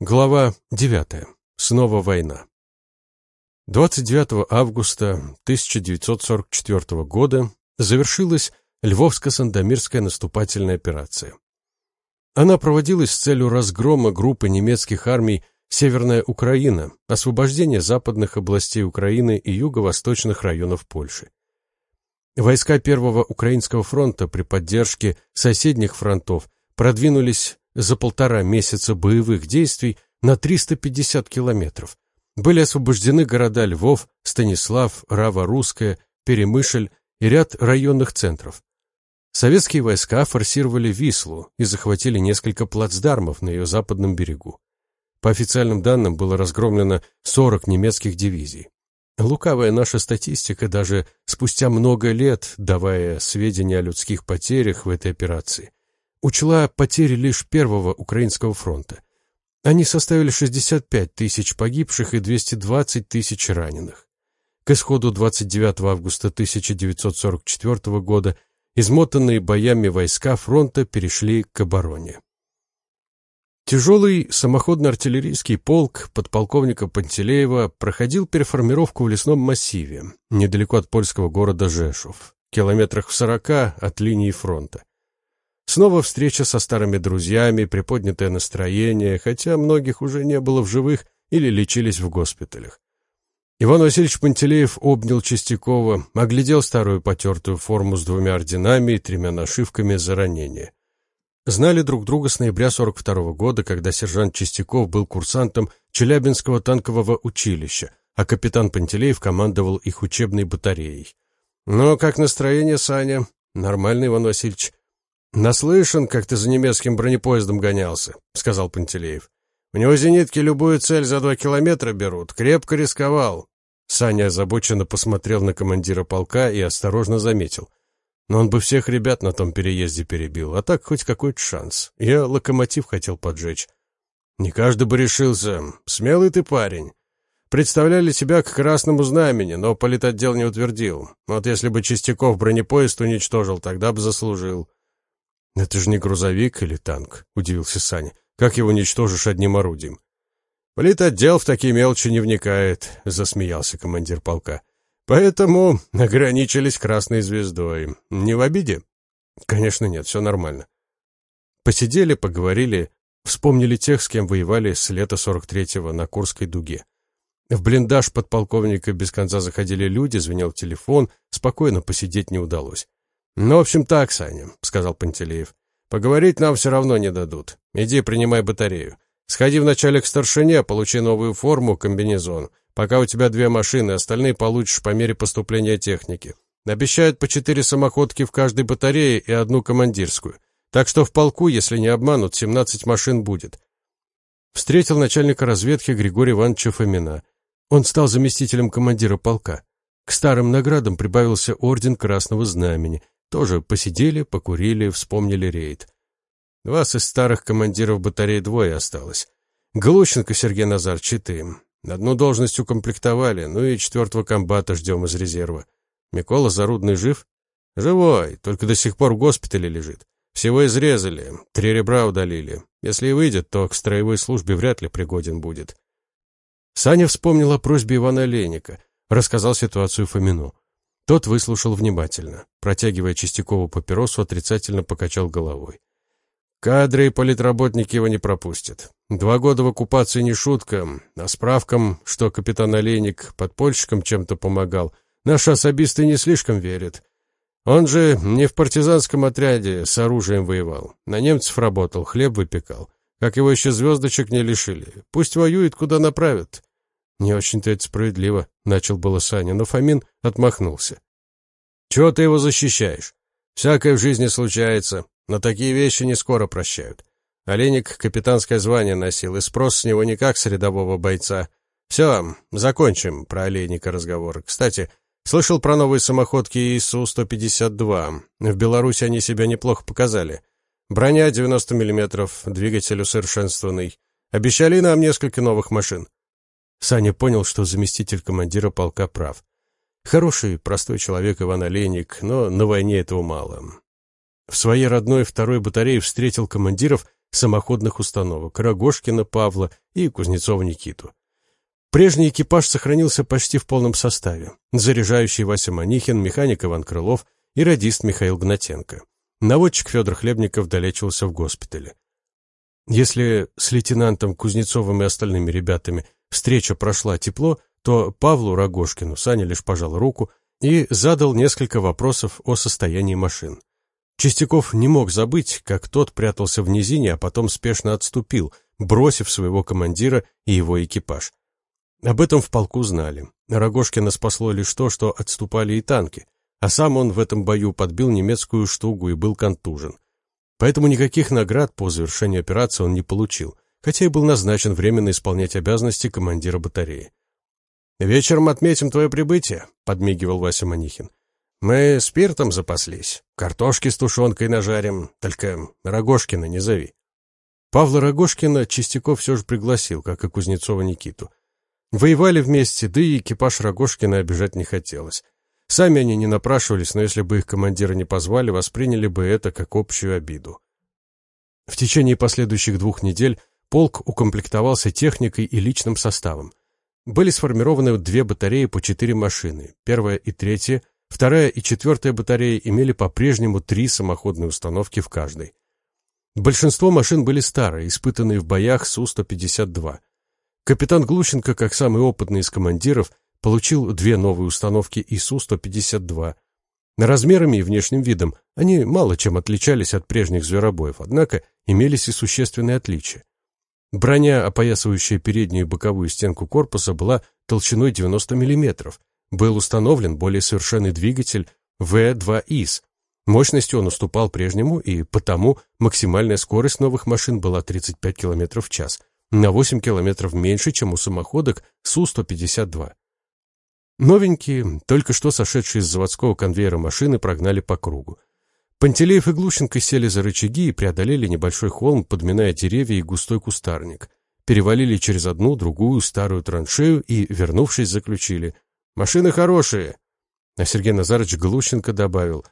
Глава 9. Снова война. 29 августа 1944 года завершилась Львовско-Сандомирская наступательная операция. Она проводилась с целью разгрома группы немецких армий Северная Украина, освобождения западных областей Украины и юго-восточных районов Польши. Войска Первого Украинского фронта при поддержке соседних фронтов продвинулись за полтора месяца боевых действий на 350 километров. Были освобождены города Львов, Станислав, Рава-Русская, Перемышль и ряд районных центров. Советские войска форсировали Вислу и захватили несколько плацдармов на ее западном берегу. По официальным данным было разгромлено 40 немецких дивизий. Лукавая наша статистика даже спустя много лет, давая сведения о людских потерях в этой операции, учла потери лишь Первого Украинского фронта. Они составили 65 тысяч погибших и 220 тысяч раненых. К исходу 29 августа 1944 года измотанные боями войска фронта перешли к обороне. Тяжелый самоходно-артиллерийский полк подполковника Пантелеева проходил переформировку в лесном массиве, недалеко от польского города Жешов, километрах в сорока от линии фронта. Снова встреча со старыми друзьями, приподнятое настроение, хотя многих уже не было в живых или лечились в госпиталях. Иван Васильевич Пантелеев обнял Чистякова, оглядел старую потертую форму с двумя орденами и тремя нашивками за ранение. Знали друг друга с ноября 42 -го года, когда сержант Чистяков был курсантом Челябинского танкового училища, а капитан Пантелеев командовал их учебной батареей. «Ну, как настроение, Саня?» «Нормально, Иван Васильевич. «Наслышан, как ты за немецким бронепоездом гонялся», — сказал Пантелеев. «У него зенитки любую цель за два километра берут. Крепко рисковал». Саня озабоченно посмотрел на командира полка и осторожно заметил. Но он бы всех ребят на том переезде перебил, а так хоть какой-то шанс. Я локомотив хотел поджечь. Не каждый бы решился. Смелый ты парень. Представляли тебя к красному знамени, но политотдел не утвердил. Вот если бы Чистяков бронепоезд уничтожил, тогда бы заслужил. «Это же не грузовик или танк», — удивился Саня. «Как его уничтожишь одним орудием?» «Политотдел в такие мелочи не вникает», — засмеялся командир полка. «Поэтому ограничились красной звездой. Не в обиде?» «Конечно нет, все нормально». Посидели, поговорили, вспомнили тех, с кем воевали с лета 43-го на Курской дуге. В блиндаж подполковника без конца заходили люди, звенел телефон, спокойно посидеть не удалось. «Ну, в общем, так, Саня», — сказал Пантелеев. «Поговорить нам все равно не дадут. Иди, принимай батарею. Сходи вначале к старшине, получи новую форму, комбинезон. Пока у тебя две машины, остальные получишь по мере поступления техники. Обещают по четыре самоходки в каждой батарее и одну командирскую. Так что в полку, если не обманут, 17 машин будет». Встретил начальника разведки Григория Ивановича Фомина. Он стал заместителем командира полка. К старым наградам прибавился орден Красного Знамени, тоже посидели, покурили, вспомнили рейд. Вас из старых командиров батареи двое осталось. Глущенко Сергей Назарч и. Одну должность укомплектовали, ну и четвертого комбата ждем из резерва. Микола Зарудный жив? Живой, только до сих пор в госпитале лежит. Всего изрезали, три ребра удалили. Если и выйдет, то к строевой службе вряд ли пригоден будет. Саня вспомнил о просьбе Ивана Леника, рассказал ситуацию Фомину. Тот выслушал внимательно. Протягивая Чистякову папиросу, отрицательно покачал головой. Кадры и политработники его не пропустят. Два года в оккупации не шутка, а справкам, что капитан Олейник подпольщикам чем-то помогал, наши особисты не слишком верят. Он же не в партизанском отряде с оружием воевал, на немцев работал, хлеб выпекал. Как его еще звездочек не лишили. Пусть воюет, куда направят. «Не очень-то это справедливо», — начал было Саня, но Фомин отмахнулся. «Чего ты его защищаешь? Всякое в жизни случается, но такие вещи не скоро прощают. Олейник капитанское звание носил, и спрос с него не как с рядового бойца. Все, закончим про Олейника разговор. Кстати, слышал про новые самоходки ИСУ-152. В Беларуси они себя неплохо показали. Броня 90 мм, двигатель усовершенствованный. Обещали нам несколько новых машин. Саня понял, что заместитель командира полка прав. Хороший, простой человек Иван Олейник, но на войне этого мало. В своей родной второй батарее встретил командиров, самоходных установок Рогожкина Павла и Кузнецова Никиту. Прежний экипаж сохранился почти в полном составе. Заряжающий Вася Манихин, механик Иван Крылов и радист Михаил Гнатенко. Наводчик Федор Хлебников долечивался в госпитале. Если с лейтенантом Кузнецовым и остальными ребятами встреча прошла тепло, то Павлу Рогожкину Саня лишь пожал руку и задал несколько вопросов о состоянии машин. Чистяков не мог забыть, как тот прятался в низине, а потом спешно отступил, бросив своего командира и его экипаж. Об этом в полку знали. Рогожкина спасло лишь то, что отступали и танки, а сам он в этом бою подбил немецкую штугу и был контужен. Поэтому никаких наград по завершении операции он не получил, хотя и был назначен временно исполнять обязанности командира батареи. «Вечером отметим твое прибытие», — подмигивал Вася Манихин. «Мы спиртом запаслись, картошки с тушенкой нажарим, только Рогожкина не зови». Павла Рогожкина Чистяков все же пригласил, как и Кузнецова Никиту. Воевали вместе, да и экипаж Рогожкина обижать не хотелось. Сами они не напрашивались, но если бы их командира не позвали, восприняли бы это как общую обиду. В течение последующих двух недель полк укомплектовался техникой и личным составом. Были сформированы две батареи по четыре машины. Первая и третья, вторая и четвертая батареи имели по-прежнему три самоходные установки в каждой. Большинство машин были старые, испытанные в боях Су-152. Капитан Глущенко, как самый опытный из командиров, получил две новые установки ИСУ-152. Размерами и внешним видом они мало чем отличались от прежних зверобоев, однако имелись и существенные отличия. Броня, опоясывающая переднюю и боковую стенку корпуса, была толщиной 90 мм. Был установлен более совершенный двигатель В2ИС. Мощностью он уступал прежнему, и потому максимальная скорость новых машин была 35 км в час, на 8 км меньше, чем у самоходок Су-152. Новенькие, только что сошедшие с заводского конвейера машины, прогнали по кругу. Пантелеев и Глущенко сели за рычаги и преодолели небольшой холм, подминая деревья и густой кустарник. Перевалили через одну, другую старую траншею и, вернувшись, заключили. «Машины хорошие!» А Сергей Назарович Глущенко добавил.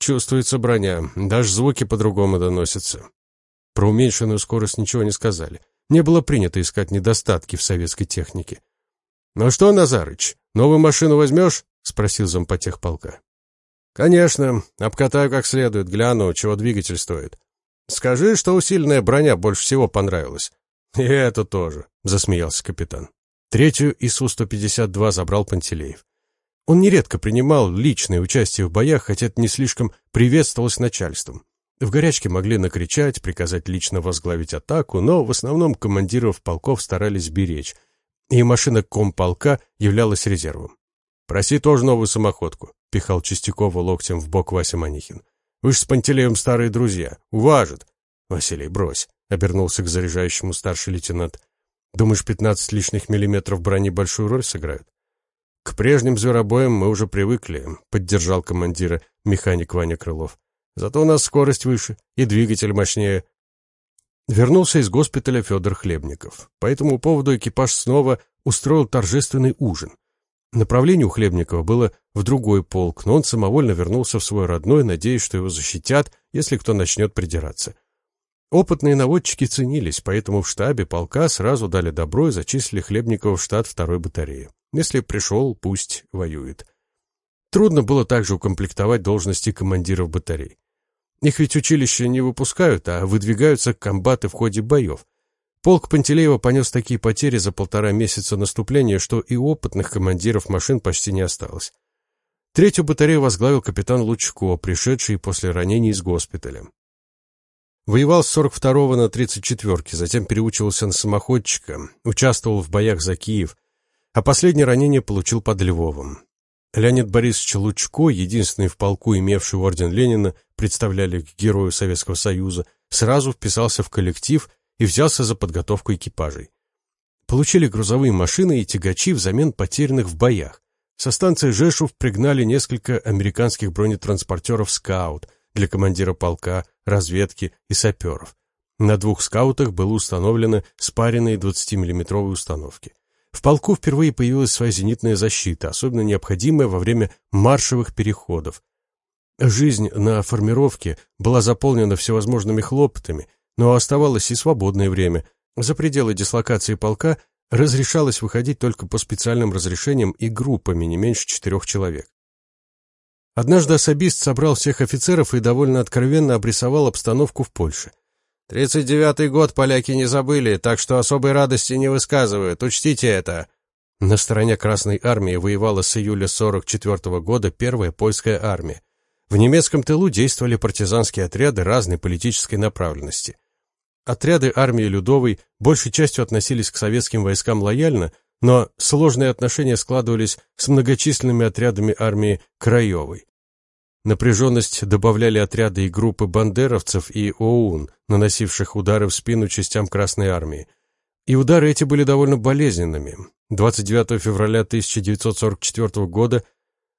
«Чувствуется броня, даже звуки по-другому доносятся». Про уменьшенную скорость ничего не сказали. Не было принято искать недостатки в советской технике. «Ну что, Назарыч, новую машину возьмешь?» — спросил зампотехполка. «Конечно, обкатаю как следует, гляну, чего двигатель стоит. Скажи, что усиленная броня больше всего понравилась». «И это тоже», — засмеялся капитан. Третью ИСУ-152 забрал Пантелеев. Он нередко принимал личное участие в боях, хотя это не слишком приветствовалось начальством. В горячке могли накричать, приказать лично возглавить атаку, но в основном командиров полков старались беречь, и машина комполка являлась резервом. «Проси тоже новую самоходку», — пихал Чистякова локтем в бок Вася Манихин. «Вы ж с Пантелеем старые друзья. Уважит». «Василий, брось», — обернулся к заряжающему старший лейтенант. «Думаешь, пятнадцать лишних миллиметров брони большую роль сыграют?» «К прежним зверобоям мы уже привыкли», — поддержал командира механик Ваня Крылов. «Зато у нас скорость выше и двигатель мощнее». Вернулся из госпиталя Федор Хлебников. По этому поводу экипаж снова устроил торжественный ужин. Направление у Хлебникова было в другой полк, но он самовольно вернулся в свой родной, надеясь, что его защитят, если кто начнет придираться. Опытные наводчики ценились, поэтому в штабе полка сразу дали добро и зачислили Хлебникова в штат второй батареи. Если пришел, пусть воюет. Трудно было также укомплектовать должности командиров батарей. Их ведь училище не выпускают, а выдвигаются комбаты в ходе боев. Полк Пантелеева понес такие потери за полтора месяца наступления, что и опытных командиров машин почти не осталось. Третью батарею возглавил капитан Лучко, пришедший после ранений из госпиталя. Воевал с 42-го на 34-ке, затем переучивался на самоходчика, участвовал в боях за Киев, а последнее ранение получил под Львовом. Леонид Борисович Лучко, единственный в полку, имевший орден Ленина, представляли к герою Советского Союза, сразу вписался в коллектив и взялся за подготовку экипажей. Получили грузовые машины и тягачи взамен потерянных в боях. Со станции Жешув пригнали несколько американских бронетранспортеров «Скаут» для командира полка, разведки и саперов. На двух «Скаутах» было установлено спаренные 20-миллиметровые установки. В полку впервые появилась своя зенитная защита, особенно необходимая во время маршевых переходов. Жизнь на формировке была заполнена всевозможными хлопотами, Но оставалось и свободное время. За пределы дислокации полка разрешалось выходить только по специальным разрешениям и группами не меньше четырех человек. Однажды особист собрал всех офицеров и довольно откровенно обрисовал обстановку в Польше. «Тридцать девятый год поляки не забыли, так что особой радости не высказывают, учтите это». На стороне Красной Армии воевала с июля 44 -го года первая польская армия. В немецком тылу действовали партизанские отряды разной политической направленности. Отряды армии Людовой большей частью относились к советским войскам лояльно, но сложные отношения складывались с многочисленными отрядами армии Краевой. Напряженность добавляли отряды и группы бандеровцев и ОУН, наносивших удары в спину частям Красной Армии. И удары эти были довольно болезненными. 29 февраля 1944 года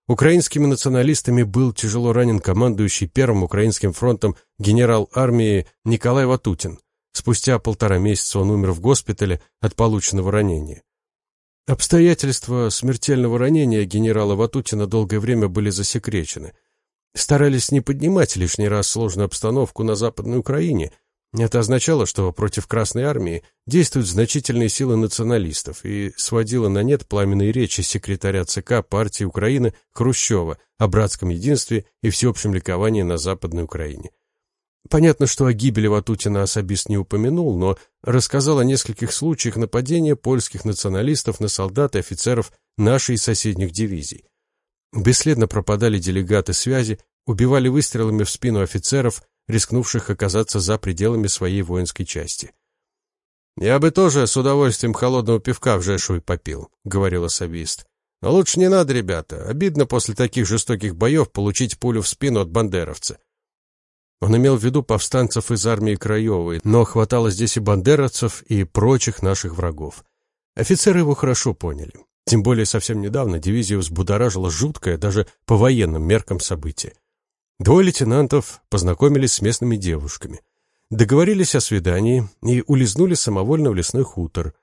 украинскими националистами был тяжело ранен командующий Первым Украинским фронтом генерал армии Николай Ватутин. Спустя полтора месяца он умер в госпитале от полученного ранения. Обстоятельства смертельного ранения генерала Ватутина долгое время были засекречены. Старались не поднимать лишний раз сложную обстановку на Западной Украине. Это означало, что против Красной Армии действуют значительные силы националистов и сводило на нет пламенные речи секретаря ЦК партии Украины Хрущева о братском единстве и всеобщем ликовании на Западной Украине. Понятно, что о гибели Ватутина особист не упомянул, но рассказал о нескольких случаях нападения польских националистов на солдат и офицеров нашей и соседних дивизий. Бесследно пропадали делегаты связи, убивали выстрелами в спину офицеров, рискнувших оказаться за пределами своей воинской части. «Я бы тоже с удовольствием холодного пивка в Жешуе попил», — говорил особист. «Но лучше не надо, ребята. Обидно после таких жестоких боев получить пулю в спину от бандеровца. Он имел в виду повстанцев из армии Краевой, но хватало здесь и бандеровцев, и прочих наших врагов. Офицеры его хорошо поняли. Тем более совсем недавно дивизию взбудоражило жуткое, даже по военным меркам событие. Двое лейтенантов познакомились с местными девушками. Договорились о свидании и улизнули самовольно в лесной хутор.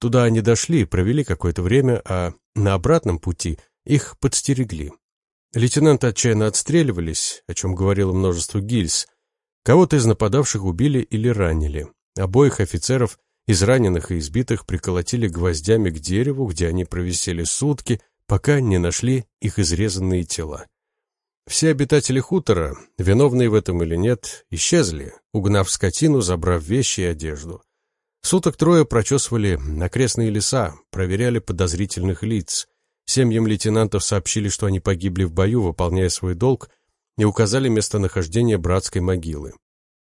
Туда они дошли, провели какое-то время, а на обратном пути их подстерегли. Лейтенанты отчаянно отстреливались, о чем говорило множество гильз. Кого-то из нападавших убили или ранили. Обоих офицеров, израненных и избитых, приколотили гвоздями к дереву, где они провисели сутки, пока не нашли их изрезанные тела. Все обитатели хутора, виновные в этом или нет, исчезли, угнав скотину, забрав вещи и одежду. Суток трое прочесывали окрестные леса, проверяли подозрительных лиц. Семьям лейтенантов сообщили, что они погибли в бою, выполняя свой долг, и указали местонахождение братской могилы.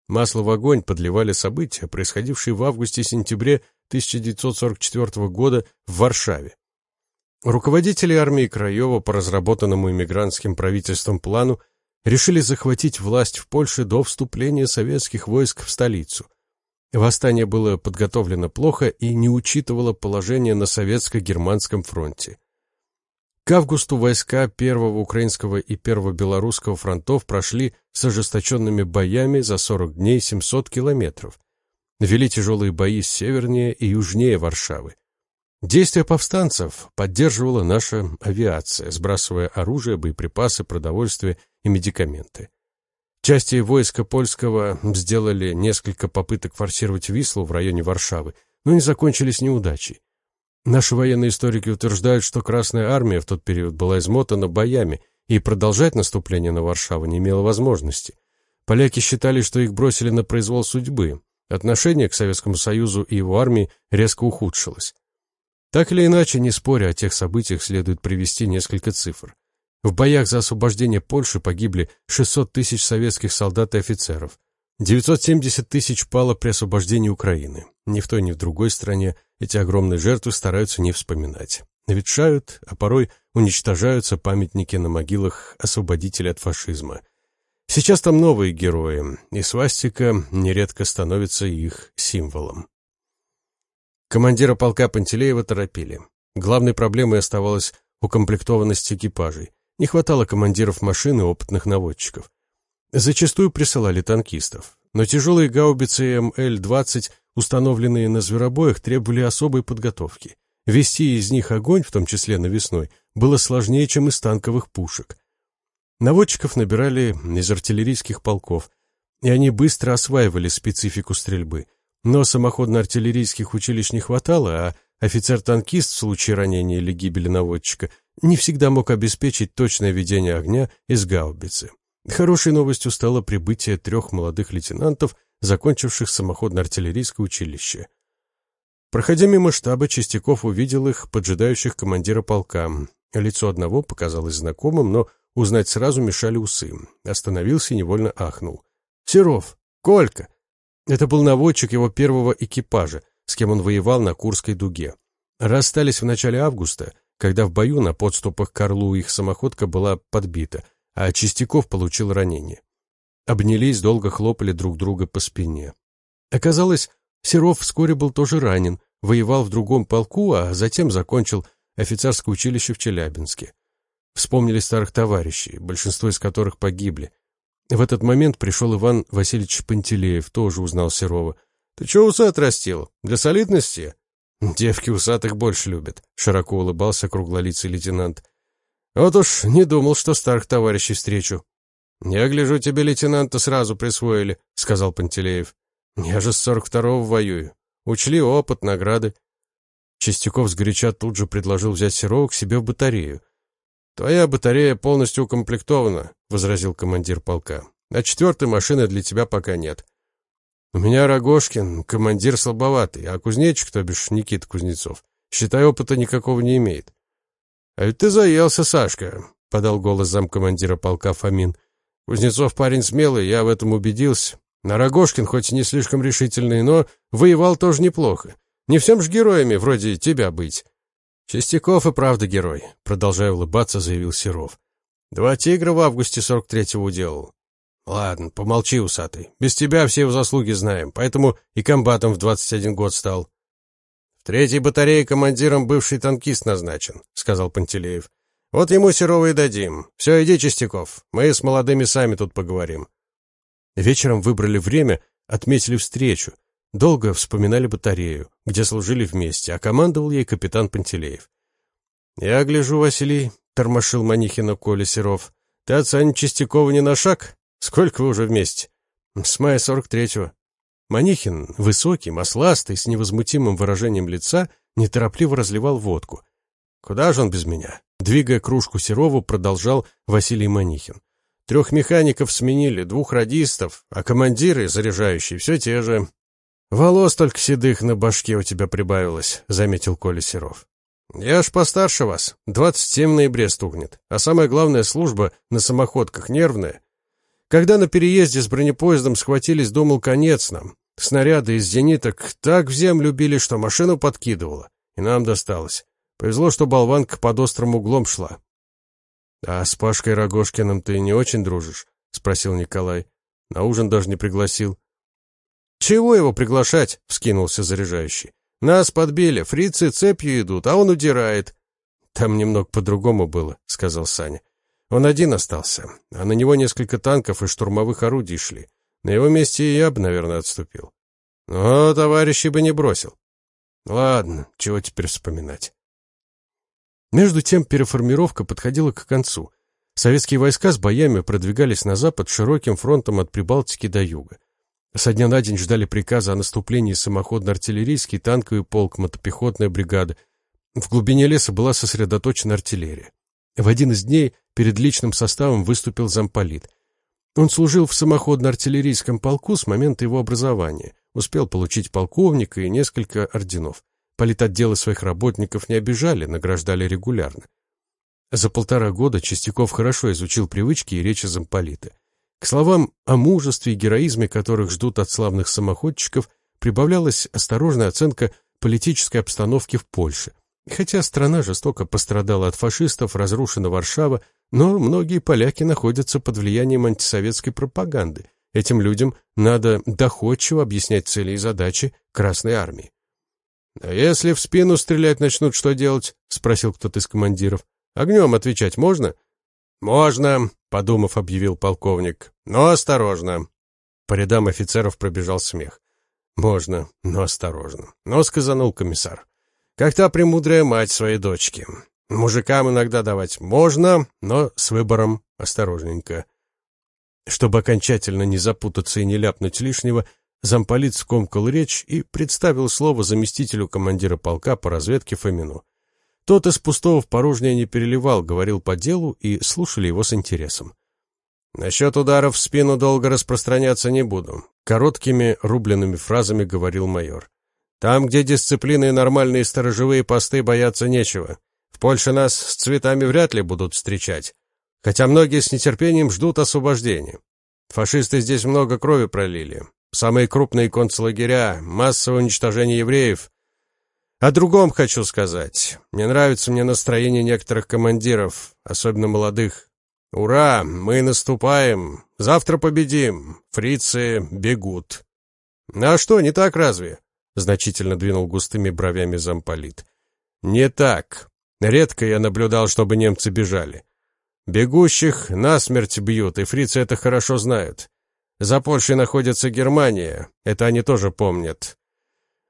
Масло в огонь подливали события, происходившие в августе-сентябре 1944 года в Варшаве. Руководители армии Краева по разработанному иммигрантским правительством плану решили захватить власть в Польше до вступления советских войск в столицу. Восстание было подготовлено плохо и не учитывало положение на советско-германском фронте. К августу войска Первого Украинского и Первого Белорусского фронтов прошли с ожесточенными боями за 40 дней 700 километров. Вели тяжелые бои севернее и южнее Варшавы. Действия повстанцев поддерживала наша авиация, сбрасывая оружие, боеприпасы, продовольствие и медикаменты. Части войска польского сделали несколько попыток форсировать Вислу в районе Варшавы, но не закончились неудачей. Наши военные историки утверждают, что Красная Армия в тот период была измотана боями и продолжать наступление на Варшаву не имела возможности. Поляки считали, что их бросили на произвол судьбы. Отношение к Советскому Союзу и его армии резко ухудшилось. Так или иначе, не споря о тех событиях, следует привести несколько цифр. В боях за освобождение Польши погибли 600 тысяч советских солдат и офицеров. 970 тысяч пало при освобождении Украины. Ни в той, ни в другой стране эти огромные жертвы стараются не вспоминать. Ветшают, а порой уничтожаются памятники на могилах освободителей от фашизма. Сейчас там новые герои, и свастика нередко становится их символом. Командира полка Пантелеева торопили. Главной проблемой оставалась укомплектованность экипажей. Не хватало командиров машин и опытных наводчиков. Зачастую присылали танкистов, но тяжелые гаубицы МЛ-20, установленные на зверобоях, требовали особой подготовки. Вести из них огонь, в том числе навесной, было сложнее, чем из танковых пушек. Наводчиков набирали из артиллерийских полков. и они быстро осваивали специфику стрельбы. Но самоходно-артиллерийских училищ не хватало, а офицер-танкист в случае ранения или гибели наводчика не всегда мог обеспечить точное ведение огня из гаубицы. Хорошей новостью стало прибытие трех молодых лейтенантов, закончивших самоходно-артиллерийское училище. Проходя мимо штаба, Чистяков увидел их, поджидающих командира полка. Лицо одного показалось знакомым, но узнать сразу мешали усы. Остановился и невольно ахнул. «Серов! Колька!» Это был наводчик его первого экипажа, с кем он воевал на Курской дуге. Расстались в начале августа, когда в бою на подступах к Орлу их самоходка была подбита, а Чистяков получил ранение. Обнялись, долго хлопали друг друга по спине. Оказалось, Серов вскоре был тоже ранен, воевал в другом полку, а затем закончил офицерское училище в Челябинске. Вспомнили старых товарищей, большинство из которых погибли. В этот момент пришел Иван Васильевич Пантелеев, тоже узнал Серова. «Ты чего усы отрастил? Для солидности?» «Девки усатых больше любят», — широко улыбался круглолицый лейтенант. «Вот уж не думал, что старых товарищей встречу». «Я гляжу, тебе лейтенанта сразу присвоили», — сказал Пантелеев. «Я же с сорок второго воюю. Учли опыт, награды». Чистяков сгоряча тут же предложил взять Серова к себе в батарею. «Твоя батарея полностью укомплектована», — возразил командир полка. «А четвертой машины для тебя пока нет. У меня Рогошкин, командир слабоватый, а кузнечик, то бишь Никита Кузнецов, считай, опыта никакого не имеет». «А ведь ты заелся, Сашка», — подал голос замкомандира полка Фомин. «Кузнецов парень смелый, я в этом убедился. На Рогошкин хоть и не слишком решительный, но воевал тоже неплохо. Не всем ж героями вроде тебя быть». «Чистяков и правда герой», — продолжая улыбаться, заявил Серов. «Два тигра в августе сорок третьего уделал». «Ладно, помолчи, усатый. Без тебя все его заслуги знаем, поэтому и комбатом в двадцать один год стал». «В третьей батарее командиром бывший танкист назначен», — сказал Пантелеев. «Вот ему Серова и дадим. Все, иди, Чистяков. Мы с молодыми сами тут поговорим». Вечером выбрали время, отметили встречу. Долго вспоминали батарею, где служили вместе, а командовал ей капитан Пантелеев. «Я гляжу, Василий», — тормошил Манихина Коля Серов. «Ты от Сани Чистякова не на шаг? Сколько вы уже вместе?» «С мая сорок третьего». Манихин, высокий, масластый, с невозмутимым выражением лица, неторопливо разливал водку. «Куда же он без меня?» Двигая кружку Серову, продолжал Василий Манихин. «Трех механиков сменили, двух радистов, а командиры, заряжающие, все те же. «Волос только седых на башке у тебя прибавилось», — заметил Коля Серов. «Я ж постарше вас. Двадцать семь в ноябре стукнет. А самая главная служба на самоходках нервная. Когда на переезде с бронепоездом схватились, думал, конец нам. Снаряды из зениток так в землю били, что машину подкидывало. И нам досталось. Повезло, что болванка под острым углом шла». «А с Пашкой Рогошкиным ты не очень дружишь?» — спросил Николай. «На ужин даже не пригласил». «Чего его приглашать?» — вскинулся заряжающий. «Нас подбили, фрицы цепью идут, а он удирает». «Там немного по-другому было», — сказал Саня. «Он один остался, а на него несколько танков и штурмовых орудий шли. На его месте и я бы, наверное, отступил. Но товарищей бы не бросил. Ладно, чего теперь вспоминать?» Между тем переформировка подходила к концу. Советские войска с боями продвигались на запад широким фронтом от Прибалтики до юга. Со дня на день ждали приказа о наступлении самоходно-артиллерийский, танковый полк, мотопехотная бригада. В глубине леса была сосредоточена артиллерия. В один из дней перед личным составом выступил замполит. Он служил в самоходно-артиллерийском полку с момента его образования, успел получить полковника и несколько орденов. Политотделы своих работников не обижали, награждали регулярно. За полтора года Чистяков хорошо изучил привычки и речи замполита. К словам о мужестве и героизме, которых ждут от славных самоходчиков, прибавлялась осторожная оценка политической обстановки в Польше. Хотя страна жестоко пострадала от фашистов, разрушена Варшава, но многие поляки находятся под влиянием антисоветской пропаганды. Этим людям надо доходчиво объяснять цели и задачи Красной Армии. «А если в спину стрелять начнут, что делать?» — спросил кто-то из командиров. «Огнем отвечать можно?» «Можно», — подумав, объявил полковник. «Но осторожно». По рядам офицеров пробежал смех. «Можно, но осторожно». Но сказанул комиссар. «Как та премудрая мать своей дочки. Мужикам иногда давать можно, но с выбором осторожненько». Чтобы окончательно не запутаться и не ляпнуть лишнего, замполит скомкал речь и представил слово заместителю командира полка по разведке Фомину. Тот из пустого в порожнее не переливал, говорил по делу, и слушали его с интересом. «Насчет ударов в спину долго распространяться не буду», — короткими рубленными фразами говорил майор. «Там, где дисциплины и нормальные сторожевые посты, бояться нечего. В Польше нас с цветами вряд ли будут встречать, хотя многие с нетерпением ждут освобождения. Фашисты здесь много крови пролили. Самые крупные концлагеря, массовое уничтожение евреев. О другом хочу сказать. Не нравится мне настроение некоторых командиров, особенно молодых. Ура, мы наступаем. Завтра победим. Фрицы бегут. А что, не так разве? Значительно двинул густыми бровями замполит. Не так. Редко я наблюдал, чтобы немцы бежали. Бегущих насмерть бьют, и фрицы это хорошо знают. За Польшей находится Германия, это они тоже помнят.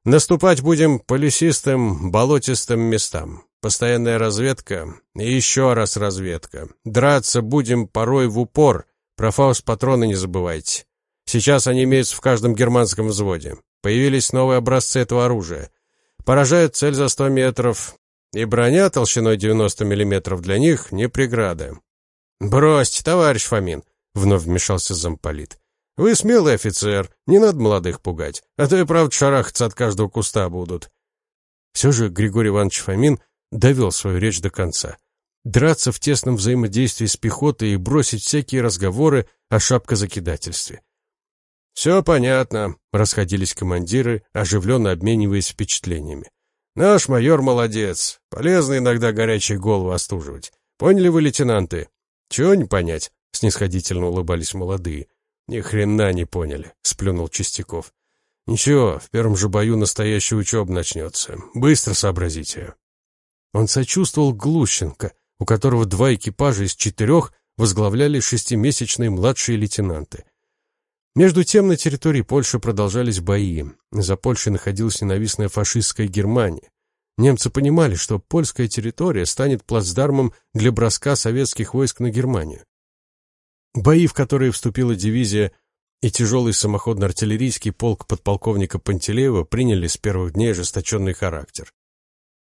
Наступать будем по лесистым, болотистым местам. Постоянная разведка и еще раз разведка. Драться будем порой в упор. Про фаус-патроны не забывайте. Сейчас они имеются в каждом германском взводе. Появились новые образцы этого оружия. Поражают цель за 100 метров, и броня толщиной 90 мм для них не преграда. «Бросьте, товарищ Фомин!» — вновь вмешался замполит. «Вы смелый офицер, не надо молодых пугать, а то и правда шарахаться от каждого куста будут». Все же Григорий Иванович Фомин довел свою речь до конца. Драться в тесном взаимодействии с пехотой и бросить всякие разговоры о шапкозакидательстве. «Все понятно», — расходились командиры, оживленно обмениваясь впечатлениями. Наш майор молодец. Полезно иногда горячие головы остуживать. Поняли вы, лейтенанты? Чего не понять? Снисходительно улыбались молодые. Ни хрена не поняли, сплюнул Чистяков. Ничего, в первом же бою настоящая учеба начнется. Быстро сообразите. Он сочувствовал Глущенко, у которого два экипажа из четырех возглавляли шестимесячные младшие лейтенанты. Между тем на территории Польши продолжались бои. За Польшей находилась ненавистная фашистская Германия. Немцы понимали, что польская территория станет плацдармом для броска советских войск на Германию. Бои, в которые вступила дивизия и тяжелый самоходно-артиллерийский полк подполковника Пантелеева приняли с первых дней ожесточенный характер.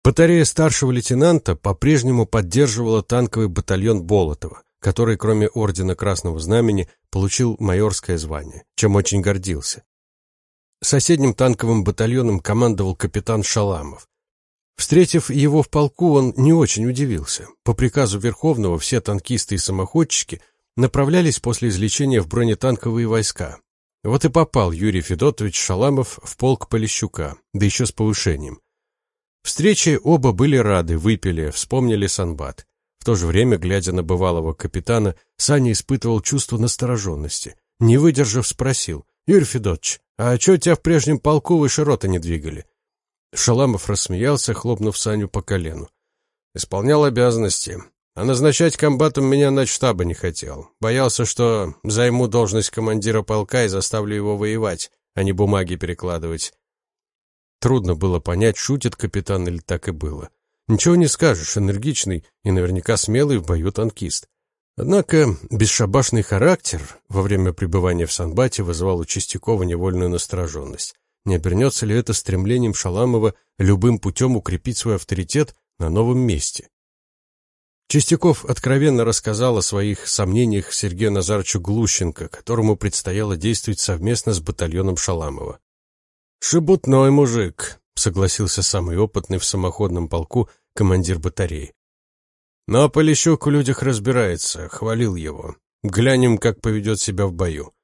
Батарея старшего лейтенанта по-прежнему поддерживала танковый батальон Болотова который, кроме ордена Красного Знамени, получил майорское звание, чем очень гордился. Соседним танковым батальоном командовал капитан Шаламов. Встретив его в полку, он не очень удивился. По приказу Верховного все танкисты и самоходчики направлялись после излечения в бронетанковые войска. Вот и попал Юрий Федотович Шаламов в полк Полищука, да еще с повышением. Встречи оба были рады, выпили, вспомнили Санбат. В то же время, глядя на бывалого капитана, Саня испытывал чувство настороженности. Не выдержав, спросил. «Юрий Федотович, а чё тебя в прежнем полку выше рота не двигали?» Шаламов рассмеялся, хлопнув Саню по колену. «Исполнял обязанности. А назначать комбатом меня на штаба не хотел. Боялся, что займу должность командира полка и заставлю его воевать, а не бумаги перекладывать». Трудно было понять, шутит капитан или так и было. Ничего не скажешь, энергичный и наверняка смелый в бою танкист. Однако бесшабашный характер во время пребывания в Санбате вызывал у Чистякова невольную настороженность. Не обернется ли это стремлением Шаламова любым путем укрепить свой авторитет на новом месте? Чистяков откровенно рассказал о своих сомнениях Сергею Назарчу Глущенко, которому предстояло действовать совместно с батальоном Шаламова. «Шебутной мужик», — согласился самый опытный в самоходном полку командир батареи. Но Полищук в людях разбирается, хвалил его. Глянем, как поведет себя в бою.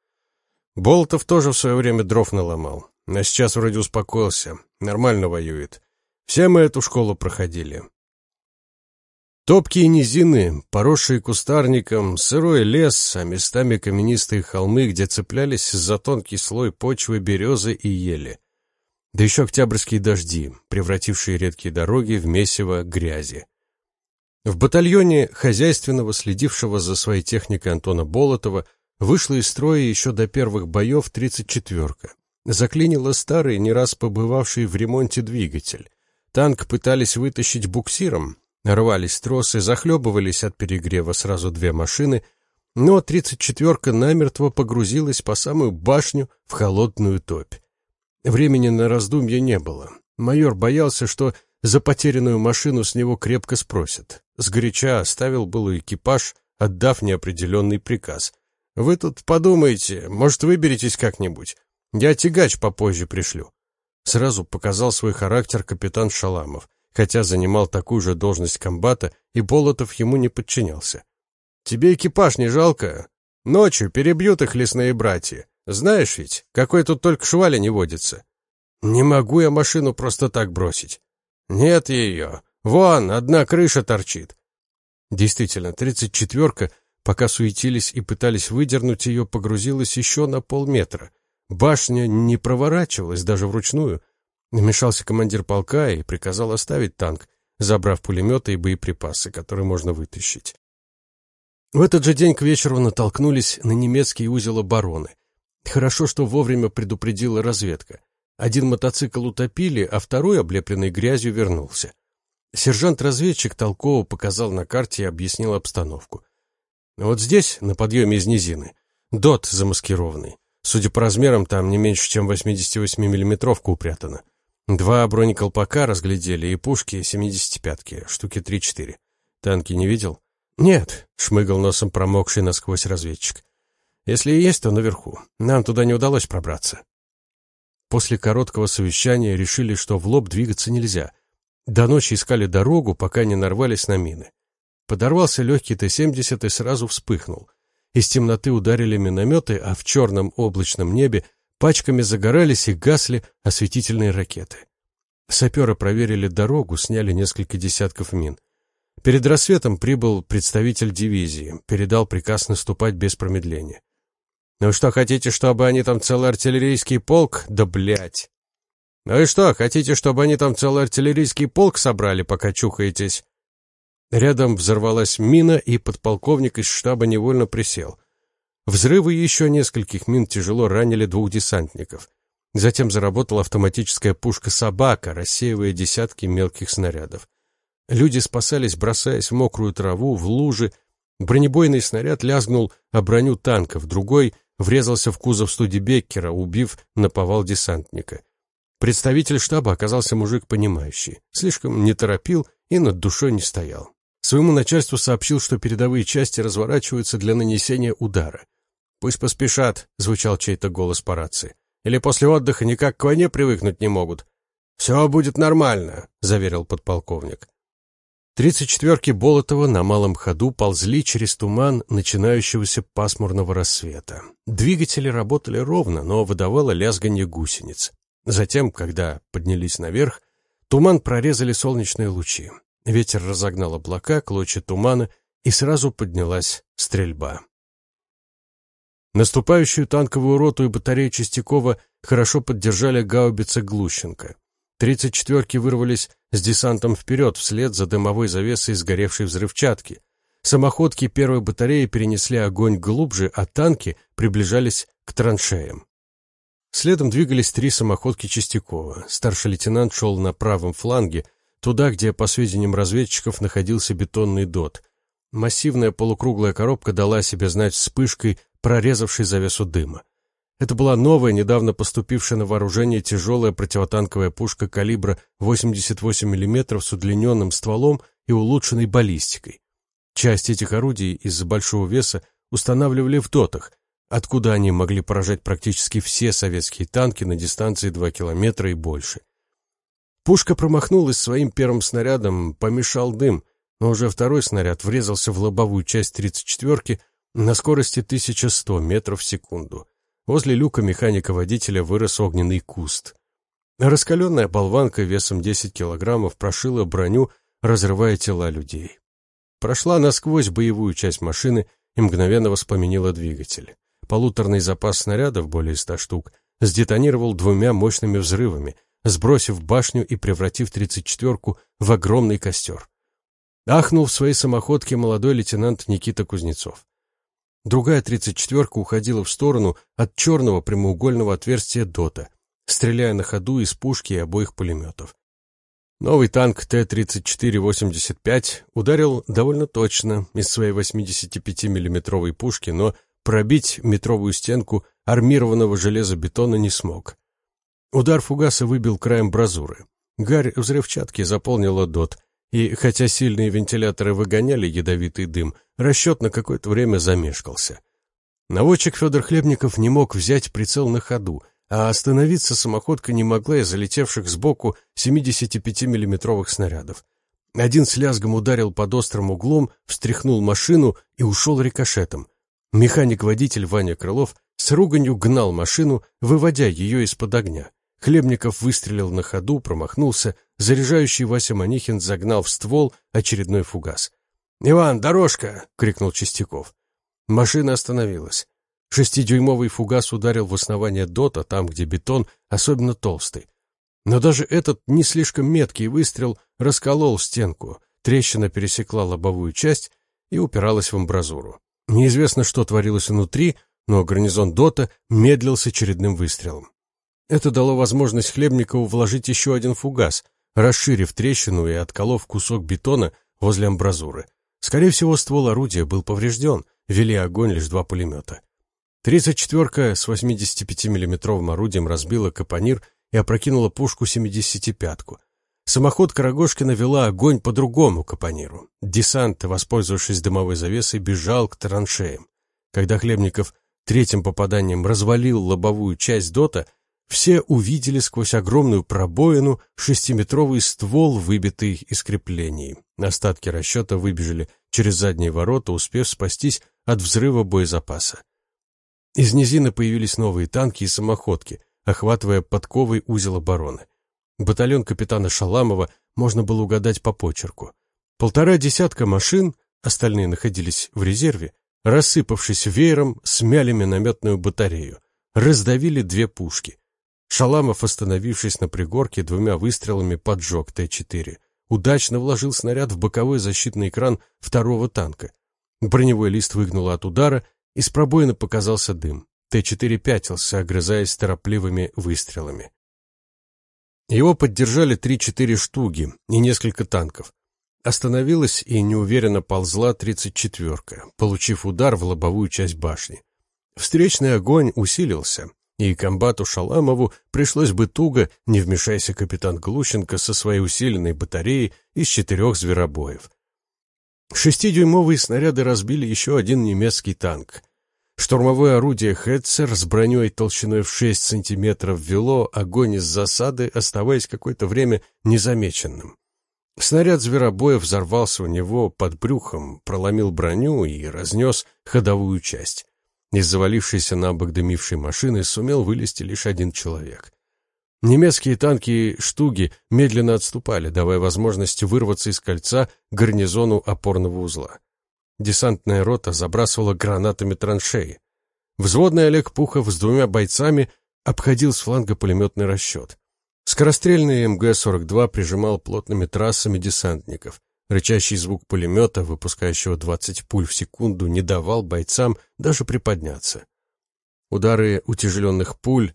Болтов тоже в свое время дров наломал, а сейчас вроде успокоился, нормально воюет. Все мы эту школу проходили. Топкие низины, поросшие кустарником, сырой лес, а местами каменистые холмы, где цеплялись за тонкий слой почвы березы и ели. Да еще октябрьские дожди, превратившие редкие дороги в месиво грязи. В батальоне хозяйственного, следившего за своей техникой Антона Болотова, вышла из строя еще до первых боев 34-ка. Заклинило старый, не раз побывавший в ремонте двигатель. Танк пытались вытащить буксиром, рвались тросы, захлебывались от перегрева сразу две машины, но 34-ка намертво погрузилась по самую башню в холодную топь. Времени на раздумье не было. Майор боялся, что за потерянную машину с него крепко спросят. Сгоряча оставил был экипаж, отдав неопределенный приказ. «Вы тут подумайте, может, выберетесь как-нибудь? Я тягач попозже пришлю». Сразу показал свой характер капитан Шаламов, хотя занимал такую же должность комбата, и Болотов ему не подчинялся. «Тебе экипаж не жалко? Ночью перебьют их лесные братья. Знаешь ведь, какой тут только швали не водится. Не могу я машину просто так бросить. Нет ее. Вон, одна крыша торчит. Действительно, тридцать четверка, пока суетились и пытались выдернуть ее, погрузилась еще на полметра. Башня не проворачивалась даже вручную. Вмешался командир полка и приказал оставить танк, забрав пулеметы и боеприпасы, которые можно вытащить. В этот же день к вечеру натолкнулись на немецкий узел обороны. Хорошо, что вовремя предупредила разведка. Один мотоцикл утопили, а второй, облепленный грязью, вернулся. Сержант-разведчик толково показал на карте и объяснил обстановку. Вот здесь, на подъеме из низины, дот замаскированный. Судя по размерам, там не меньше, чем 88-миллиметровка упрятана. Два бронеколпака разглядели и пушки 75-ки, штуки 3-4. Танки не видел? Нет, шмыгал носом промокший насквозь разведчик. Если и есть, то наверху. Нам туда не удалось пробраться. После короткого совещания решили, что в лоб двигаться нельзя. До ночи искали дорогу, пока не нарвались на мины. Подорвался легкий Т-70 и сразу вспыхнул. Из темноты ударили минометы, а в черном облачном небе пачками загорались и гасли осветительные ракеты. Саперы проверили дорогу, сняли несколько десятков мин. Перед рассветом прибыл представитель дивизии, передал приказ наступать без промедления. Ну что, хотите, чтобы они там целый артиллерийский полк? Да блять. Ну и что, хотите, чтобы они там целый артиллерийский полк собрали, пока чухаетесь? Рядом взорвалась мина, и подполковник из штаба невольно присел. Взрывы еще нескольких мин тяжело ранили двух десантников. Затем заработала автоматическая пушка «Собака», рассеивая десятки мелких снарядов. Люди спасались, бросаясь в мокрую траву, в лужи. Бронебойный снаряд лязгнул о броню танков, другой врезался в кузов Студебеккера, убив наповал десантника. Представитель штаба оказался мужик понимающий, слишком не торопил и над душой не стоял. Своему начальству сообщил, что передовые части разворачиваются для нанесения удара. «Пусть поспешат», — звучал чей-то голос по рации. «Или после отдыха никак к войне привыкнуть не могут». «Все будет нормально», — заверил подполковник. Тридцать четверки Болотова на малом ходу ползли через туман начинающегося пасмурного рассвета. Двигатели работали ровно, но выдавало лязганье гусениц. Затем, когда поднялись наверх, туман прорезали солнечные лучи. Ветер разогнал облака, клочья тумана, и сразу поднялась стрельба. Наступающую танковую роту и батарею Чистякова хорошо поддержали гаубицы Глущенко. Тридцать четверки вырвались с десантом вперед, вслед за дымовой завесой сгоревшей взрывчатки. Самоходки первой батареи перенесли огонь глубже, а танки приближались к траншеям. Следом двигались три самоходки Чистякова. Старший лейтенант шел на правом фланге, туда, где, по сведениям разведчиков, находился бетонный дот. Массивная полукруглая коробка дала себе знать вспышкой, прорезавшей завесу дыма. Это была новая, недавно поступившая на вооружение тяжелая противотанковая пушка калибра 88 мм с удлиненным стволом и улучшенной баллистикой. Часть этих орудий из-за большого веса устанавливали в дотах, откуда они могли поражать практически все советские танки на дистанции 2 километра и больше. Пушка промахнулась своим первым снарядом, помешал дым, но уже второй снаряд врезался в лобовую часть 34-ки на скорости 1100 метров в секунду. Возле люка механика-водителя вырос огненный куст. Раскаленная болванка весом 10 килограммов прошила броню, разрывая тела людей. Прошла насквозь боевую часть машины и мгновенно воспламенила двигатель. Полуторный запас снарядов, более ста штук, сдетонировал двумя мощными взрывами, сбросив башню и превратив 34-ку в огромный костер. Ахнул в своей самоходке молодой лейтенант Никита Кузнецов. Другая тридцать четверка уходила в сторону от черного прямоугольного отверстия ДОТа, стреляя на ходу из пушки и обоих пулеметов. Новый танк Т-34-85 ударил довольно точно из своей 85 миллиметровой пушки, но пробить метровую стенку армированного железобетона не смог. Удар фугаса выбил краем бразуры. Гарь взрывчатки заполнила дот, и хотя сильные вентиляторы выгоняли ядовитый дым, расчет на какое-то время замешкался. Наводчик Федор Хлебников не мог взять прицел на ходу, а остановиться самоходка не могла из залетевших сбоку 75-миллиметровых снарядов. Один с лязгом ударил под острым углом, встряхнул машину и ушел рикошетом. Механик-водитель Ваня Крылов с руганью гнал машину, выводя ее из-под огня. Хлебников выстрелил на ходу, промахнулся, заряжающий Вася Манихин загнал в ствол очередной фугас. «Иван, дорожка!» — крикнул Чистяков. Машина остановилась. Шестидюймовый фугас ударил в основание дота, там, где бетон особенно толстый. Но даже этот не слишком меткий выстрел расколол стенку, трещина пересекла лобовую часть и упиралась в амбразуру. Неизвестно, что творилось внутри, но гарнизон дота медлил с очередным выстрелом. Это дало возможность Хлебникову вложить еще один фугас, расширив трещину и отколов кусок бетона возле амбразуры. Скорее всего, ствол орудия был поврежден, вели огонь лишь два пулемета. Тридцать четверка с 85-миллиметровым орудием разбила капонир и опрокинула пушку 75-ку. Самоход Карагошкина вела огонь по другому капониру. Десант, воспользовавшись дымовой завесой, бежал к траншеям. Когда Хлебников третьим попаданием развалил лобовую часть дота, все увидели сквозь огромную пробоину шестиметровый ствол, выбитый из креплений. Остатки расчета выбежали через задние ворота, успев спастись от взрыва боезапаса. Из низины появились новые танки и самоходки, охватывая подковый узел обороны. Батальон капитана Шаламова можно было угадать по почерку. Полтора десятка машин, остальные находились в резерве, рассыпавшись веером, смяли минометную батарею, раздавили две пушки. Шаламов, остановившись на пригорке, двумя выстрелами поджег Т-4. Удачно вложил снаряд в боковой защитный экран второго танка. Броневой лист выгнуло от удара, из пробоины показался дым. Т-4 пятился, огрызаясь торопливыми выстрелами. Его поддержали три-четыре штуги и несколько танков. Остановилась и неуверенно ползла тридцать четверка, получив удар в лобовую часть башни. Встречный огонь усилился, и комбату Шаламову пришлось бы туго, не вмешайся капитан Глущенко со своей усиленной батареей из четырех зверобоев. Шестидюймовые снаряды разбили еще один немецкий танк. Штурмовое орудие «Хетцер» с броней толщиной в 6 сантиметров вело огонь из засады, оставаясь какое-то время незамеченным. Снаряд зверобоя взорвался у него под брюхом, проломил броню и разнес ходовую часть. Из завалившейся на бок дымившей машины сумел вылезти лишь один человек. Немецкие танки «Штуги» медленно отступали, давая возможность вырваться из кольца гарнизону опорного узла. Десантная рота забрасывала гранатами траншеи. Взводный Олег Пухов с двумя бойцами обходил с фланга пулеметный расчет. Скорострельный МГ-42 прижимал плотными трассами десантников. Рычащий звук пулемета, выпускающего 20 пуль в секунду, не давал бойцам даже приподняться. Удары утяжеленных пуль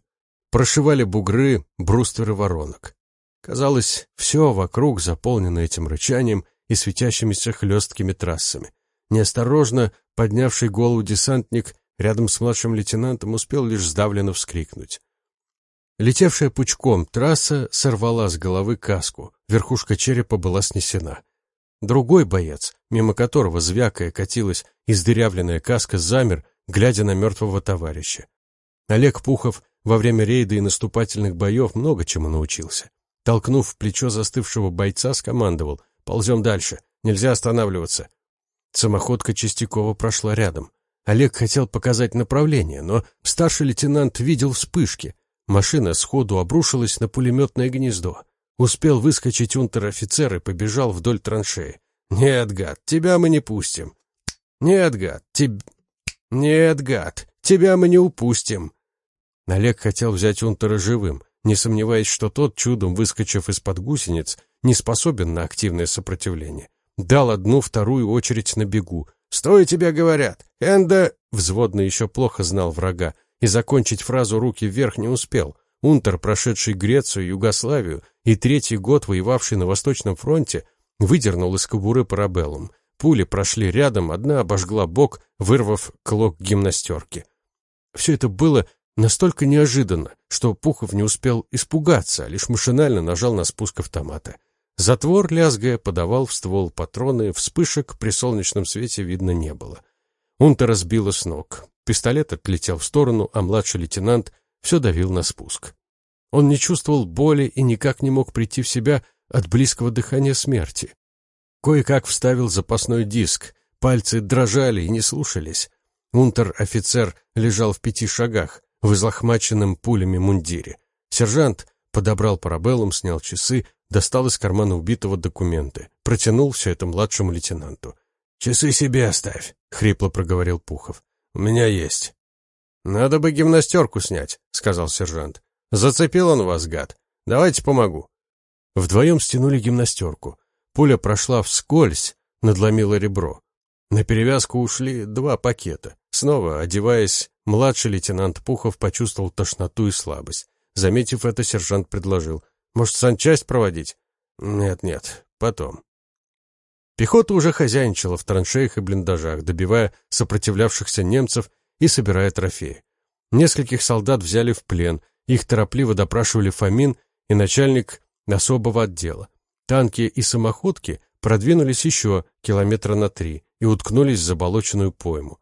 прошивали бугры, брустверы воронок. Казалось, все вокруг заполнено этим рычанием и светящимися хлесткими трассами. Неосторожно поднявший голову десантник рядом с младшим лейтенантом успел лишь сдавленно вскрикнуть. Летевшая пучком трасса сорвала с головы каску, верхушка черепа была снесена. Другой боец, мимо которого звякая катилась издырявленная каска, замер, глядя на мертвого товарища. Олег Пухов во время рейда и наступательных боев много чему научился. Толкнув в плечо застывшего бойца, скомандовал «Ползем дальше, нельзя останавливаться». Самоходка Чистякова прошла рядом. Олег хотел показать направление, но старший лейтенант видел вспышки. Машина сходу обрушилась на пулеметное гнездо. Успел выскочить унтер-офицер и побежал вдоль траншеи. «Нет, гад, тебя мы не пустим!» «Нет, гад, теб... Нет, гад, тебя мы не упустим!» Олег хотел взять унтера живым, не сомневаясь, что тот, чудом выскочив из-под гусениц, не способен на активное сопротивление. Дал одну вторую очередь на бегу. «Стой, тебе говорят! Энда...» Взводный еще плохо знал врага и закончить фразу «руки вверх» не успел. Унтер, прошедший Грецию, Югославию и третий год воевавший на Восточном фронте, выдернул из кобуры парабеллум. Пули прошли рядом, одна обожгла бок, вырвав клок гимнастерки. Все это было настолько неожиданно, что Пухов не успел испугаться, а лишь машинально нажал на спуск автомата. Затвор, лязгая, подавал в ствол патроны, вспышек при солнечном свете видно не было. Унта разбила с ног. Пистолет отлетел в сторону, а младший лейтенант все давил на спуск. Он не чувствовал боли и никак не мог прийти в себя от близкого дыхания смерти. Кое-как вставил запасной диск, пальцы дрожали и не слушались. Унтер-офицер лежал в пяти шагах, в излохмаченном пулями мундире. Сержант подобрал парабеллум, снял часы, достал из кармана убитого документы, протянул все это младшему лейтенанту. «Часы себе оставь», — хрипло проговорил Пухов. «У меня есть». «Надо бы гимнастерку снять», — сказал сержант. «Зацепил он вас, гад. Давайте помогу». Вдвоем стянули гимнастерку. Пуля прошла вскользь, надломила ребро. На перевязку ушли два пакета. Снова, одеваясь, младший лейтенант Пухов почувствовал тошноту и слабость. Заметив это, сержант предложил. «Может, санчасть проводить?» «Нет-нет, потом». Пехота уже хозяйничала в траншеях и блиндажах, добивая сопротивлявшихся немцев и собирая трофеи. Нескольких солдат взяли в плен, их торопливо допрашивали Фомин и начальник особого отдела. Танки и самоходки продвинулись еще километра на три и уткнулись в заболоченную пойму.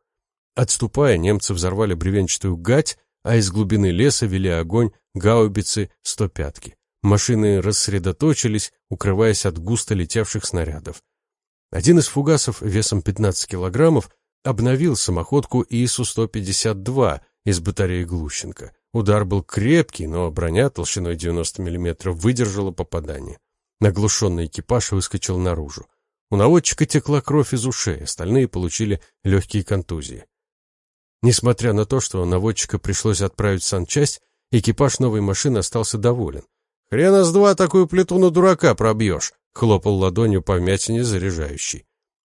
Отступая, немцы взорвали бревенчатую гать, а из глубины леса вели огонь гаубицы 105-ки. Машины рассредоточились, укрываясь от густо летевших снарядов. Один из фугасов весом 15 килограммов обновил самоходку ИСУ-152 из батареи Глущенко. Удар был крепкий, но броня толщиной 90 мм выдержала попадание. Наглушенный экипаж выскочил наружу. У наводчика текла кровь из ушей, остальные получили легкие контузии. Несмотря на то, что наводчика пришлось отправить в санчасть, экипаж новой машины остался доволен. «Хрена с два такую плиту на дурака пробьешь», — хлопал ладонью по вмятине заряжающий.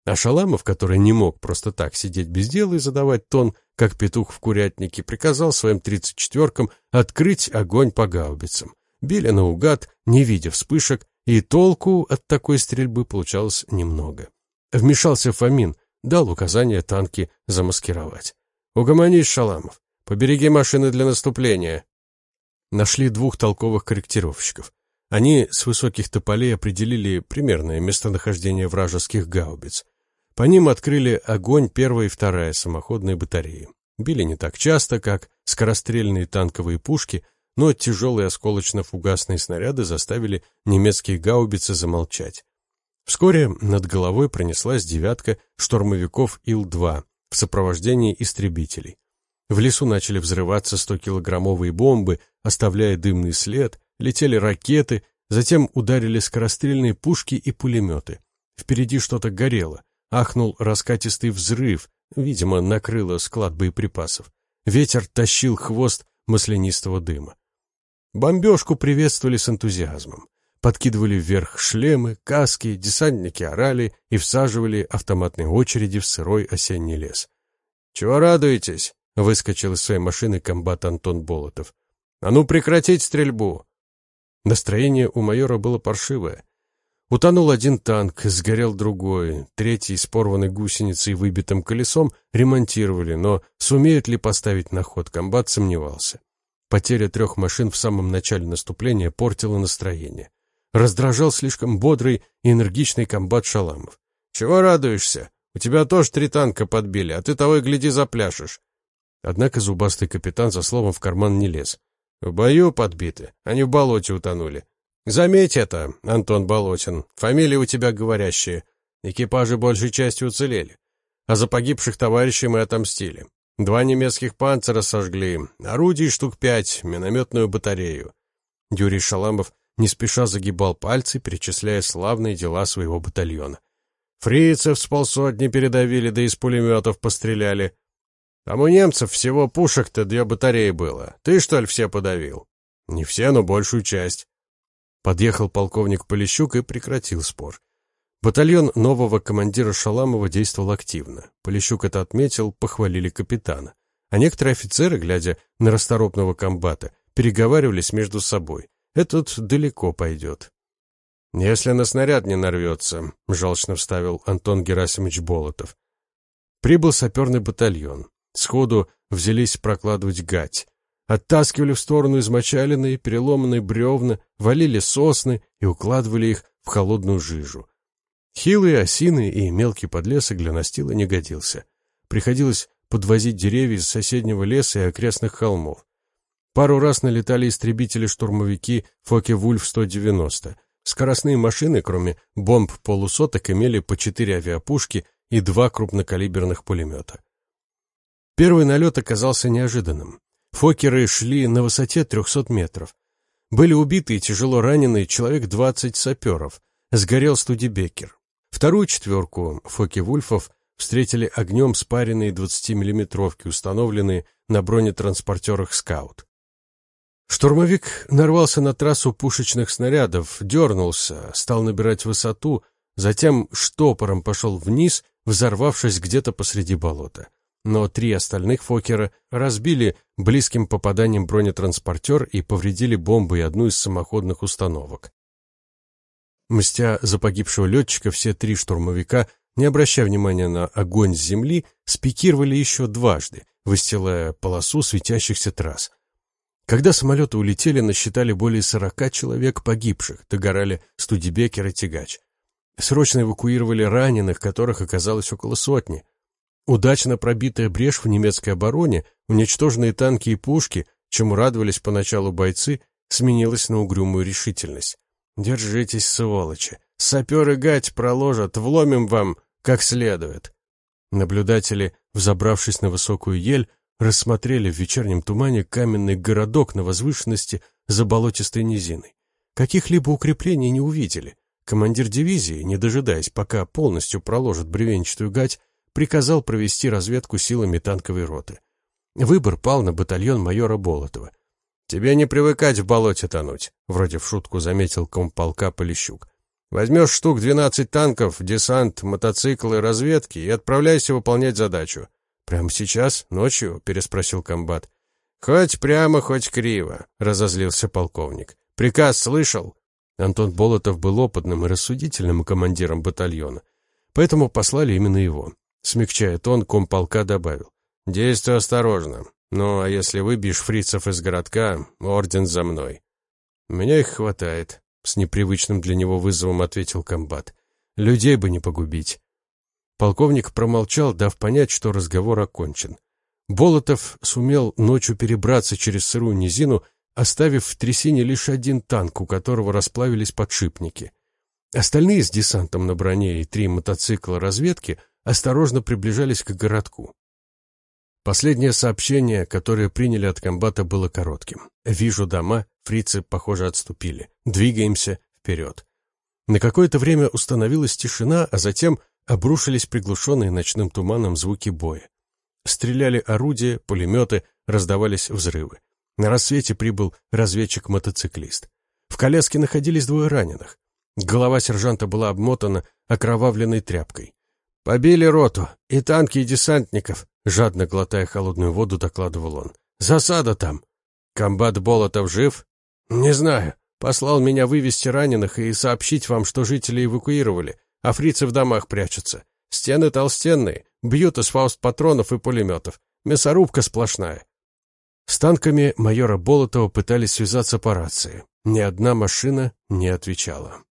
А Шаламов, который не мог просто так сидеть без дела и задавать тон, как петух в курятнике, приказал своим тридцать четверкам открыть огонь по гаубицам. Били наугад, не видя вспышек, и толку от такой стрельбы получалось немного. Вмешался Фомин, дал указание танки замаскировать. «Угомонись, Шаламов, побереги машины для наступления». Нашли двух толковых корректировщиков. Они с высоких тополей определили примерное местонахождение вражеских гаубиц. По ним открыли огонь первая и вторая самоходные батареи. Били не так часто, как скорострельные танковые пушки, но тяжелые осколочно-фугасные снаряды заставили немецкие гаубицы замолчать. Вскоре над головой пронеслась девятка штурмовиков Ил-2 в сопровождении истребителей. В лесу начали взрываться 100-килограммовые бомбы, оставляя дымный след, летели ракеты, затем ударили скорострельные пушки и пулеметы. Впереди что-то горело, ахнул раскатистый взрыв, видимо, накрыло склад боеприпасов. Ветер тащил хвост маслянистого дыма. Бомбежку приветствовали с энтузиазмом. Подкидывали вверх шлемы, каски, десантники орали и всаживали автоматные очереди в сырой осенний лес. «Чего радуетесь?» — выскочил из своей машины комбат Антон Болотов. «А ну прекратить стрельбу!» Настроение у майора было паршивое. Утонул один танк, сгорел другой, третий с порванной гусеницей и выбитым колесом ремонтировали, но сумеют ли поставить на ход, комбат сомневался. Потеря трех машин в самом начале наступления портила настроение. Раздражал слишком бодрый и энергичный комбат Шаламов. «Чего радуешься? У тебя тоже три танка подбили, а ты того и гляди запляшешь». Однако зубастый капитан за словом в карман не лез. «В бою подбиты, они в болоте утонули. Заметь это, Антон Болотин, фамилии у тебя говорящие. Экипажи большей частью уцелели. А за погибших товарищей мы отомстили. Два немецких панцера сожгли, орудий штук пять, минометную батарею. Юрий Шаламов не спеша загибал пальцы, перечисляя славные дела своего батальона. Фрицев с полсотни передавили, да из пулеметов постреляли. Там у немцев всего пушек-то две батареи было. Ты, что ли, все подавил? Не все, но большую часть. Подъехал полковник Полищук и прекратил спор. Батальон нового командира Шаламова действовал активно. Полищук это отметил, похвалили капитана. А некоторые офицеры, глядя на расторопного комбата, переговаривались между собой. Этот далеко пойдет. «Если на снаряд не нарвется», — жалостно вставил Антон Герасимович Болотов. Прибыл саперный батальон. Сходу взялись прокладывать гать. Оттаскивали в сторону измочаленные, переломанные бревна, валили сосны и укладывали их в холодную жижу. Хилые осины и мелкий подлесок для настила не годился. Приходилось подвозить деревья из соседнего леса и окрестных холмов. Пару раз налетали истребители-штурмовики Фоке-Вульф-190. Скоростные машины, кроме бомб-полусоток, имели по четыре авиапушки и два крупнокалиберных пулемета. Первый налет оказался неожиданным. Фокеры шли на высоте 300 метров. Были убиты и тяжело ранены человек 20 саперов. Сгорел Студебекер. Вторую четверку Фоке-Вульфов встретили огнем спаренные 20-миллиметровки, установленные на бронетранспортерах «Скаут». Штурмовик нарвался на трассу пушечных снарядов, дернулся, стал набирать высоту, затем штопором пошел вниз, взорвавшись где-то посреди болота. Но три остальных Фокера разбили близким попаданием бронетранспортер и повредили бомбой одну из самоходных установок. Мстя за погибшего летчика, все три штурмовика, не обращая внимания на огонь с земли, спикировали еще дважды, выстилая полосу светящихся трасс. Когда самолеты улетели, насчитали более сорока человек погибших, догорали Студебекер и Тягач. Срочно эвакуировали раненых, которых оказалось около сотни. Удачно пробитая брешь в немецкой обороне, уничтоженные танки и пушки, чему радовались поначалу бойцы, сменилась на угрюмую решительность. «Держитесь, сволочи! Саперы гать проложат, вломим вам как следует!» Наблюдатели, взобравшись на высокую ель, рассмотрели в вечернем тумане каменный городок на возвышенности за болотистой низиной. Каких-либо укреплений не увидели. Командир дивизии, не дожидаясь, пока полностью проложит бревенчатую гать, приказал провести разведку силами танковой роты. Выбор пал на батальон майора Болотова. «Тебе не привыкать в болоте тонуть», — вроде в шутку заметил комполка Полищук. «Возьмешь штук двенадцать танков, десант, мотоциклы, разведки и отправляйся выполнять задачу. «Прямо сейчас? Ночью?» — переспросил комбат. «Хоть прямо, хоть криво», — разозлился полковник. «Приказ слышал?» Антон Болотов был опытным и рассудительным командиром батальона, поэтому послали именно его. Смягчая тон, комполка добавил. «Действуй осторожно. Ну, а если выбьешь фрицев из городка, орден за мной». «Меня их хватает», — с непривычным для него вызовом ответил комбат. «Людей бы не погубить». Полковник промолчал, дав понять, что разговор окончен. Болотов сумел ночью перебраться через сырую низину, оставив в трясине лишь один танк, у которого расплавились подшипники. Остальные с десантом на броне и три мотоцикла разведки осторожно приближались к городку. Последнее сообщение, которое приняли от комбата, было коротким. «Вижу дома, фрицы, похоже, отступили. Двигаемся вперед». На какое-то время установилась тишина, а затем обрушились приглушенные ночным туманом звуки боя. Стреляли орудия, пулеметы, раздавались взрывы. На рассвете прибыл разведчик-мотоциклист. В коляске находились двое раненых. Голова сержанта была обмотана окровавленной тряпкой. «Побили роту, и танки, и десантников», — жадно глотая холодную воду, докладывал он. «Засада там». «Комбат Болотов жив?» «Не знаю. Послал меня вывести раненых и сообщить вам, что жители эвакуировали а фрицы в домах прячутся. Стены толстенные, бьют из фауст-патронов и пулеметов. Мясорубка сплошная. С танками майора Болотова пытались связаться по рации. Ни одна машина не отвечала.